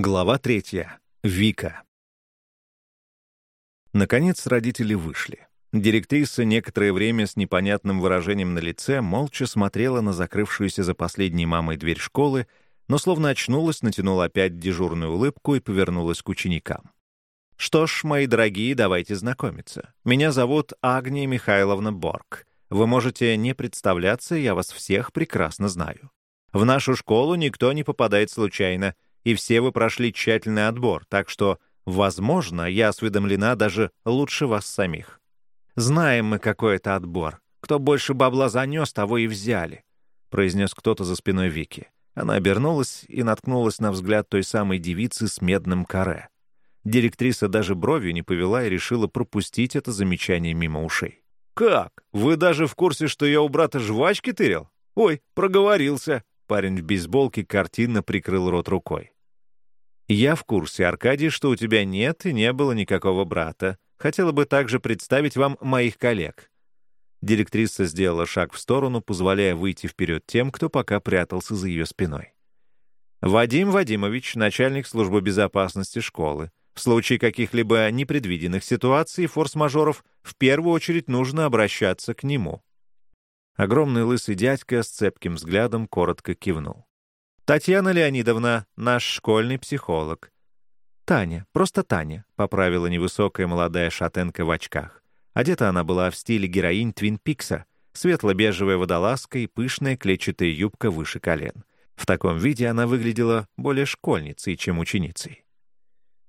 Глава третья. Вика. Наконец родители вышли. Директриса некоторое время с непонятным выражением на лице молча смотрела на закрывшуюся за последней мамой дверь школы, но словно очнулась, натянула опять дежурную улыбку и повернулась к ученикам. «Что ж, мои дорогие, давайте знакомиться. Меня зовут Агния Михайловна Борг. Вы можете не представляться, я вас всех прекрасно знаю. В нашу школу никто не попадает случайно — и все вы прошли тщательный отбор, так что, возможно, я осведомлена даже лучше вас самих. Знаем мы, какой это отбор. Кто больше бабла занес, того и взяли», — произнес кто-то за спиной Вики. Она обернулась и наткнулась на взгляд той самой девицы с медным каре. Директриса даже бровью не повела и решила пропустить это замечание мимо ушей. «Как? Вы даже в курсе, что я у брата жвачки тырил? Ой, проговорился!» Парень в бейсболке картинно прикрыл рот рукой. «Я в курсе, Аркадий, что у тебя нет и не было никакого брата. Хотела бы также представить вам моих коллег». Директриса сделала шаг в сторону, позволяя выйти вперед тем, кто пока прятался за ее спиной. «Вадим Вадимович, начальник службы безопасности школы. В случае каких-либо непредвиденных ситуаций форс-мажоров в первую очередь нужно обращаться к нему». Огромный лысый дядька с цепким взглядом коротко кивнул. «Татьяна Леонидовна, наш школьный психолог». «Таня, просто Таня», — поправила невысокая молодая шатенка в очках. Одета она была в стиле героинь Твин Пикса, светло-бежевая водолазка и пышная клетчатая юбка выше колен. В таком виде она выглядела более школьницей, чем ученицей.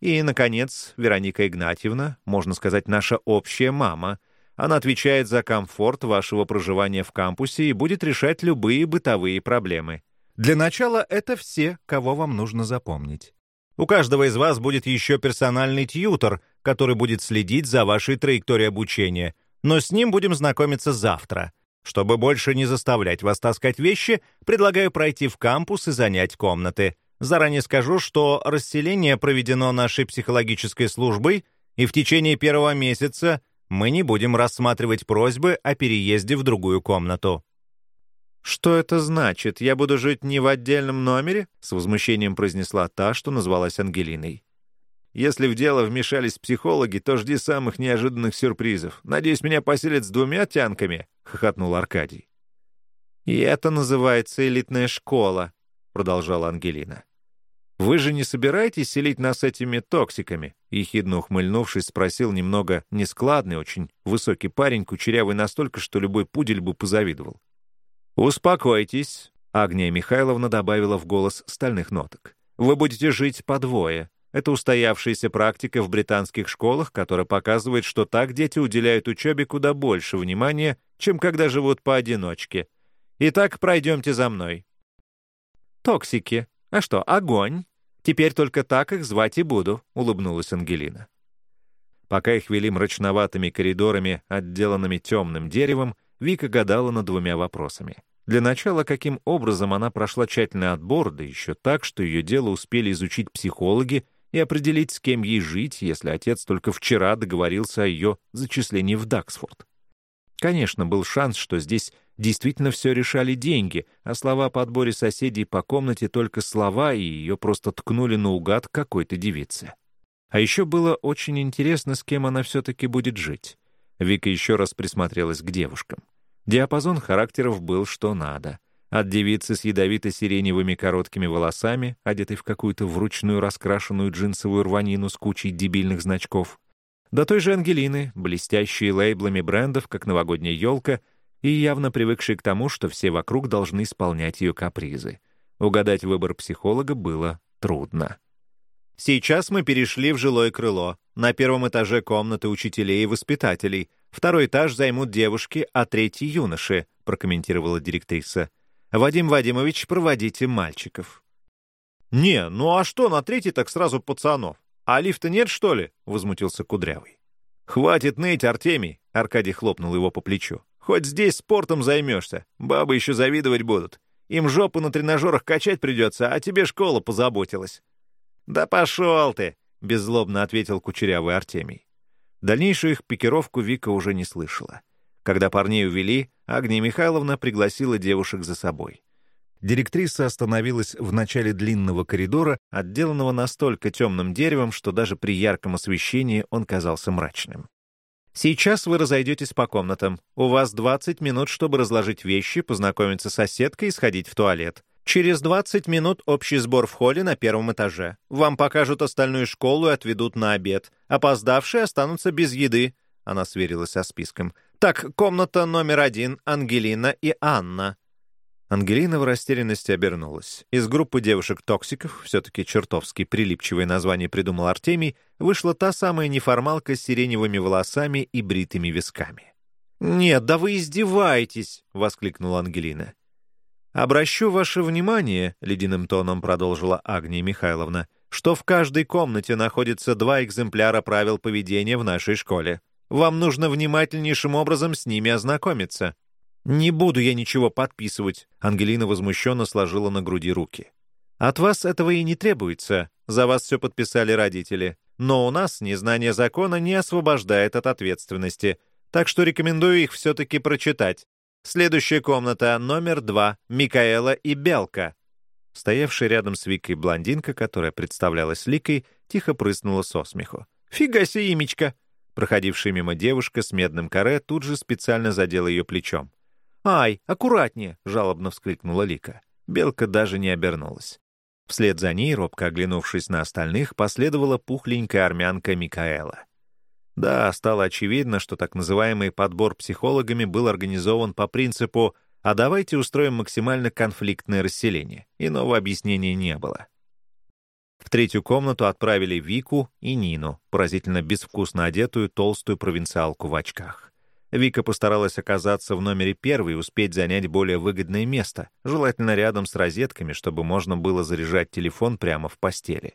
И, наконец, Вероника Игнатьевна, можно сказать, наша общая мама. Она отвечает за комфорт вашего проживания в кампусе и будет решать любые бытовые проблемы. Для начала это все, кого вам нужно запомнить. У каждого из вас будет еще персональный тьютор, который будет следить за вашей траекторией обучения, но с ним будем знакомиться завтра. Чтобы больше не заставлять вас таскать вещи, предлагаю пройти в кампус и занять комнаты. Заранее скажу, что расселение проведено нашей психологической службой, и в течение первого месяца мы не будем рассматривать просьбы о переезде в другую комнату. «Что это значит? Я буду жить не в отдельном номере?» — с возмущением произнесла та, что назвалась Ангелиной. «Если в дело вмешались психологи, то жди самых неожиданных сюрпризов. Надеюсь, меня поселят с двумя тянками?» — хохотнул Аркадий. «И это называется элитная школа», — продолжала Ангелина. «Вы же не собираетесь селить нас этими токсиками?» Ехидно ухмыльнувшись, спросил немного нескладный, очень высокий парень, кучерявый настолько, что любой пудель бы позавидовал. «Успокойтесь», — Агния Михайловна добавила в голос стальных ноток. «Вы будете жить по двое. Это устоявшаяся практика в британских школах, которая показывает, что так дети уделяют учебе куда больше внимания, чем когда живут поодиночке. Итак, пройдемте за мной». «Токсики. А что, огонь? Теперь только так их звать и буду», — улыбнулась Ангелина. Пока их вели мрачноватыми коридорами, отделанными темным деревом, Вика гадала над двумя вопросами. Для начала, каким образом она прошла тщательный отбор, да еще так, что ее дело успели изучить психологи и определить, с кем ей жить, если отец только вчера договорился о ее зачислении в Даксфорд. Конечно, был шанс, что здесь действительно все решали деньги, а слова по отборе соседей по комнате только слова, и ее просто ткнули наугад какой-то девице. А еще было очень интересно, с кем она все-таки будет жить. Вика еще раз присмотрелась к девушкам. Диапазон характеров был что надо. От девицы с ядовито-сиреневыми короткими волосами, одетой в какую-то вручную раскрашенную джинсовую рванину с кучей дебильных значков, до той же Ангелины, блестящие лейблами брендов, как новогодняя елка, и явно привыкшей к тому, что все вокруг должны исполнять ее капризы. Угадать выбор психолога было трудно. Сейчас мы перешли в жилое крыло. На первом этаже комнаты учителей и воспитателей. Второй этаж займут девушки, а третий — юноши», — прокомментировала директриса. «Вадим Вадимович, проводите мальчиков». «Не, ну а что на третий так сразу пацанов? А лифта нет, что ли?» — возмутился Кудрявый. «Хватит ныть, Артемий!» — Аркадий хлопнул его по плечу. «Хоть здесь спортом займешься. Бабы еще завидовать будут. Им жопу на тренажерах качать придется, а тебе школа позаботилась». «Да пошел ты!» — беззлобно ответил кучерявый Артемий. Дальнейшую их пикировку Вика уже не слышала. Когда парней увели, Агния Михайловна пригласила девушек за собой. Директриса остановилась в начале длинного коридора, отделанного настолько темным деревом, что даже при ярком освещении он казался мрачным. «Сейчас вы разойдетесь по комнатам. У вас 20 минут, чтобы разложить вещи, познакомиться с соседкой и сходить в туалет. Через 20 минут общий сбор в холле на первом этаже. Вам покажут остальную школу и отведут на обед. Опоздавшие останутся без еды». Она сверилась со списком. «Так, комната номер один, Ангелина и Анна». Ангелина в растерянности обернулась. Из группы девушек-токсиков, все-таки чертовски прилипчивое название придумал Артемий, вышла та самая неформалка с сиреневыми волосами и бритыми висками. «Нет, да вы издеваетесь!» — воскликнула Ангелина. «Обращу ваше внимание», — ледяным тоном продолжила Агния Михайловна, «что в каждой комнате находится два экземпляра правил поведения в нашей школе. Вам нужно внимательнейшим образом с ними ознакомиться». «Не буду я ничего подписывать», — Ангелина возмущенно сложила на груди руки. «От вас этого и не требуется. За вас все подписали родители. Но у нас незнание закона не освобождает от ответственности, так что рекомендую их все-таки прочитать. Следующая комната, номер два, Микаэла и Белка». Стоявшая рядом с Викой блондинка, которая представлялась Ликой, тихо прыснула со смеху. «Фига себе, имечка!» Проходившая мимо девушка с медным каре тут же специально задела ее плечом. «Ай, аккуратнее!» — жалобно вскрикнула Лика. Белка даже не обернулась. Вслед за ней, робко оглянувшись на остальных, последовала пухленькая армянка Микаэла. Да, стало очевидно, что так называемый подбор психологами был организован по принципу «а давайте устроим максимально конфликтное расселение». Иного объяснения не было. В третью комнату отправили Вику и Нину, поразительно безвкусно одетую толстую провинциалку в очках. Вика постаралась оказаться в номере первой и успеть занять более выгодное место, желательно рядом с розетками, чтобы можно было заряжать телефон прямо в постели.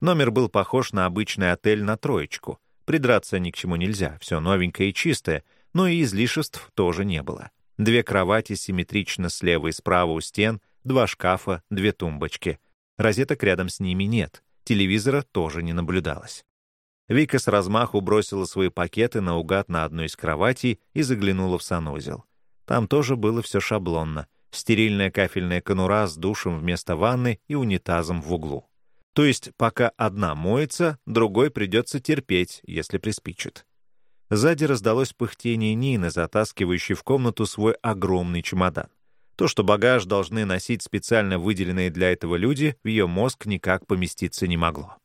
Номер был похож на обычный отель на троечку. Придраться ни к чему нельзя, все новенькое и чистое, но и излишеств тоже не было. Две кровати симметрично слева и справа у стен, два шкафа, две тумбочки. Розеток рядом с ними нет, телевизора тоже не наблюдалось. Вика с размаху бросила свои пакеты наугад на одну из кроватей и заглянула в санузел. Там тоже было все шаблонно. Стерильная кафельная конура с душем вместо ванны и унитазом в углу. То есть, пока одна моется, другой придется терпеть, если приспичит. Сзади раздалось пыхтение Нины, затаскивающей в комнату свой огромный чемодан. То, что багаж должны носить специально выделенные для этого люди, в ее мозг никак поместиться не могло.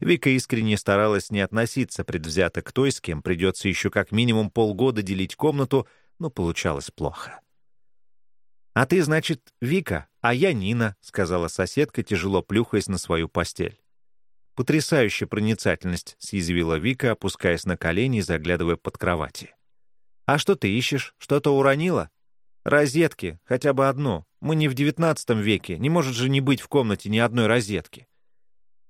Вика искренне старалась не относиться предвзято к той, с кем придется еще как минимум полгода делить комнату, но получалось плохо. «А ты, значит, Вика, а я Нина», — сказала соседка, тяжело плюхаясь на свою постель. «Потрясающая проницательность», — съязвила Вика, опускаясь на колени и заглядывая под кровати. «А что ты ищешь? Что-то уронила?» «Розетки, хотя бы одну. Мы не в девятнадцатом веке, не может же не быть в комнате ни одной розетки».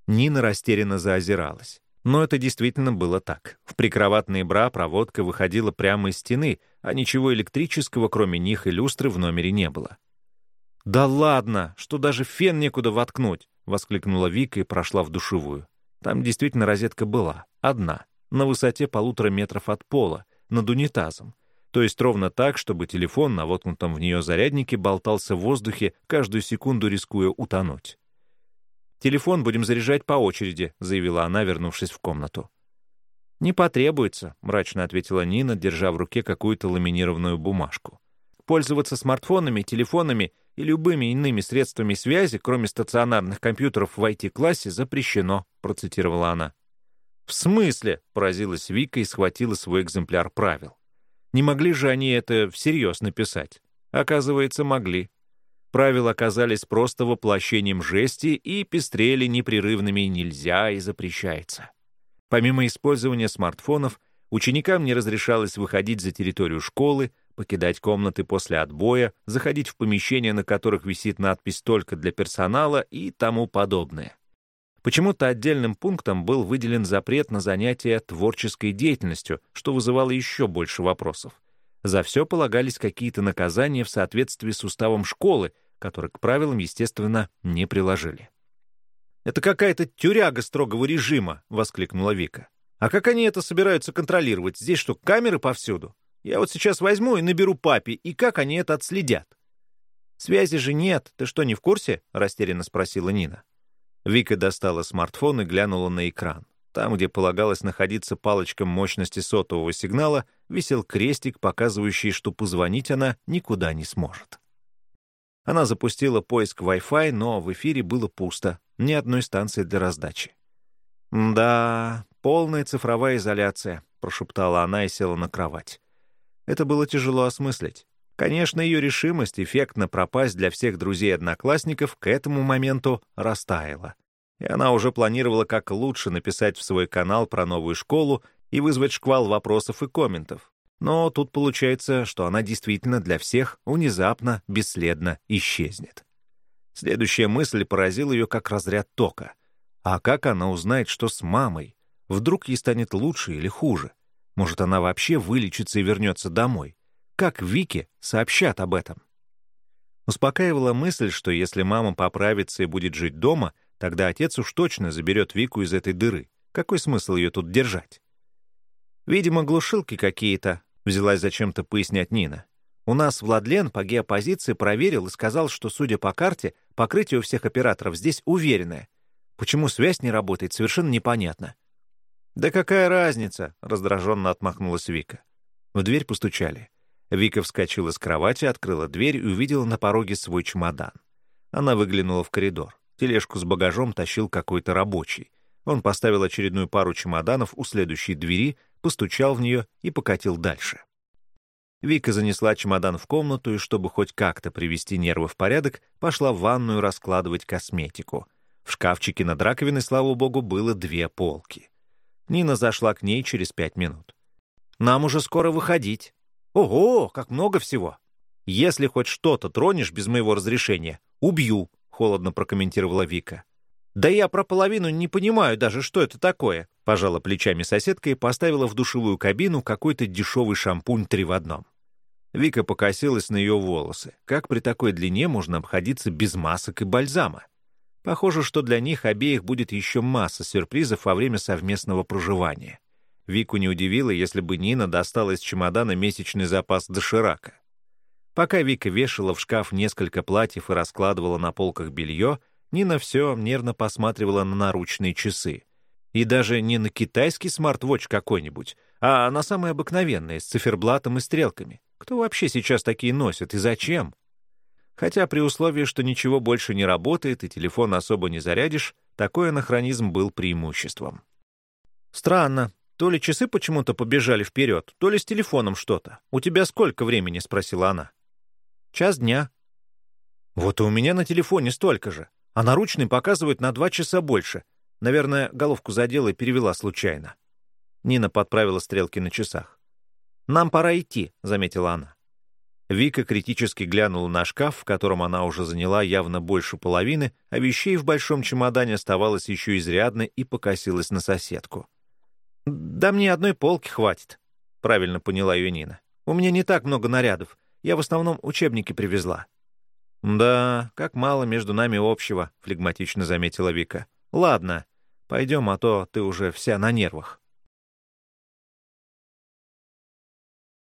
Нина растерянно заозиралась. Но это действительно было так. В прикроватные бра проводка выходила прямо из стены, а ничего электрического, кроме них и люстры, в номере не было. «Да ладно, что даже фен некуда воткнуть!» — воскликнула Вика и прошла в душевую. Там действительно розетка была, одна, на высоте полутора метров от пола, над унитазом. То есть ровно так, чтобы телефон на воткнутом в нее заряднике болтался в воздухе, каждую секунду рискуя утонуть. «Телефон будем заряжать по очереди», — заявила она, вернувшись в комнату. «Не потребуется», — мрачно ответила Нина, держа в руке какую-то ламинированную бумажку. «Пользоваться смартфонами, телефонами и любыми иными средствами связи, кроме стационарных компьютеров в IT-классе, запрещено», — процитировала она. «В смысле?» — поразилась Вика и схватила свой экземпляр правил. «Не могли же они это всерьез написать?» Оказывается, могли. Правила оказались просто воплощением жести и пестрели непрерывными «нельзя» и «запрещается». Помимо использования смартфонов, ученикам не разрешалось выходить за территорию школы, покидать комнаты после отбоя, заходить в помещения, на которых висит надпись «Только для персонала» и тому подобное. Почему-то отдельным пунктом был выделен запрет на занятия творческой деятельностью, что вызывало еще больше вопросов. За все полагались какие-то наказания в соответствии с уставом школы, который к правилам, естественно, не приложили. «Это какая-то тюряга строгого режима!» — воскликнула Вика. «А как они это собираются контролировать? Здесь что, камеры повсюду? Я вот сейчас возьму и наберу папе, и как они это отследят?» «Связи же нет, ты что, не в курсе?» — растерянно спросила Нина. Вика достала смартфон и глянула на экран. Там, где полагалось находиться палочка мощности сотового сигнала, висел крестик, показывающий, что позвонить она никуда не сможет. Она запустила поиск Wi-Fi, но в эфире было пусто, ни одной станции для раздачи. «Да, полная цифровая изоляция», — прошептала она и села на кровать. Это было тяжело осмыслить. Конечно, ее решимость эффектно пропасть для всех друзей-одноклассников к этому моменту растаяла. И она уже планировала, как лучше написать в свой канал про новую школу и вызвать шквал вопросов и комментов. Но тут получается, что она действительно для всех внезапно, бесследно исчезнет. Следующая мысль поразила ее как разряд тока. А как она узнает, что с мамой? Вдруг ей станет лучше или хуже? Может, она вообще вылечится и вернется домой? Как Вике сообщат об этом? Успокаивала мысль, что если мама поправится и будет жить дома, тогда отец уж точно заберет Вику из этой дыры. Какой смысл ее тут держать? Видимо, глушилки какие-то, Взялась зачем-то пояснять Нина. У нас Владлен по геопозиции проверил и сказал, что, судя по карте, покрытие у всех операторов здесь уверенное. Почему связь не работает, совершенно непонятно. «Да какая разница?» — раздраженно отмахнулась Вика. В дверь постучали. Вика вскочила с кровати, открыла дверь и увидела на пороге свой чемодан. Она выглянула в коридор. Тележку с багажом тащил какой-то рабочий. Он поставил очередную пару чемоданов у следующей двери, постучал в нее и покатил дальше. Вика занесла чемодан в комнату и, чтобы хоть как-то привести нервы в порядок, пошла в ванную раскладывать косметику. В шкафчике над раковиной, слава богу, было две полки. Нина зашла к ней через пять минут. «Нам уже скоро выходить». «Ого, как много всего!» «Если хоть что-то тронешь без моего разрешения, убью», — холодно прокомментировала Вика. «Да я про половину не понимаю даже, что это такое», — пожала плечами соседка и поставила в душевую кабину какой-то дешевый шампунь три в одном. Вика покосилась на ее волосы. Как при такой длине можно обходиться без масок и бальзама? Похоже, что для них обеих будет еще масса сюрпризов во время совместного проживания. Вику не удивило, если бы Нина достала из чемодана месячный запас доширака. Пока Вика вешала в шкаф несколько платьев и раскладывала на полках белье, Нина все нервно посматривала на наручные часы. И даже не на китайский смарт-вотч какой-нибудь, а на самые обыкновенные, с циферблатом и стрелками. Кто вообще сейчас такие носит и зачем? Хотя при условии, что ничего больше не работает и телефон особо не зарядишь, такой анахронизм был преимуществом. «Странно. То ли часы почему-то побежали вперед, то ли с телефоном что-то. У тебя сколько времени?» — спросила она. «Час дня». «Вот и у меня на телефоне столько же а наручный показывает на два часа больше. Наверное, головку задела и перевела случайно. Нина подправила стрелки на часах. «Нам пора идти», — заметила она. Вика критически глянула на шкаф, в котором она уже заняла явно больше половины, а вещей в большом чемодане оставалось еще изрядно и покосилась на соседку. «Да мне одной полки хватит», — правильно поняла ее Нина. «У меня не так много нарядов. Я в основном учебники привезла». «Да, как мало между нами общего», — флегматично заметила Вика. «Ладно, пойдем, а то ты уже вся на нервах».